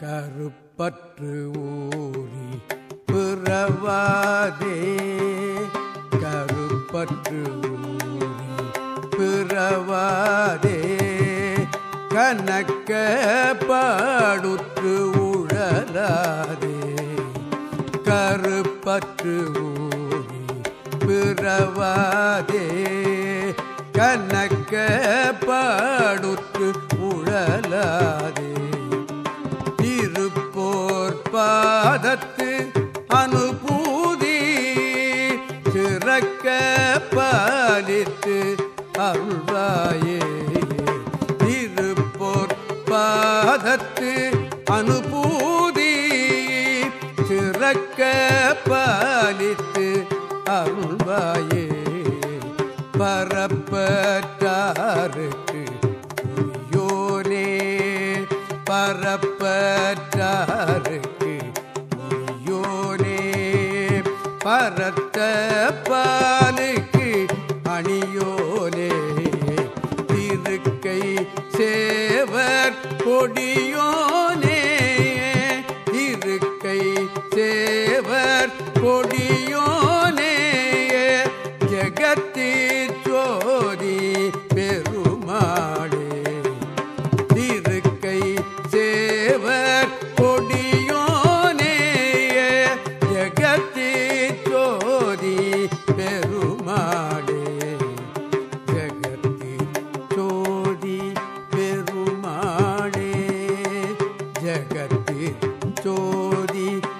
கருப்பற்று ஊறி பிறவாதே. கருப்பற்று ஊறி பிறவாதே. கணக்க பாடுற்று உழலாதே. கருப்பற்று ஊறி பிறவாதே. கணக்க பாடுற்று உழலாதே. பாதத்து அனுபூதி சிறக்க பாலித்து அருள்வாயே. திருப்போர் பாதத்து அனுபூதி சிறக்க பாலித்து அருள்வாயே. பரப்பற்றாருக்கு யோனே பரப்ப பரத்த பாலுக்கு அணியோ? 人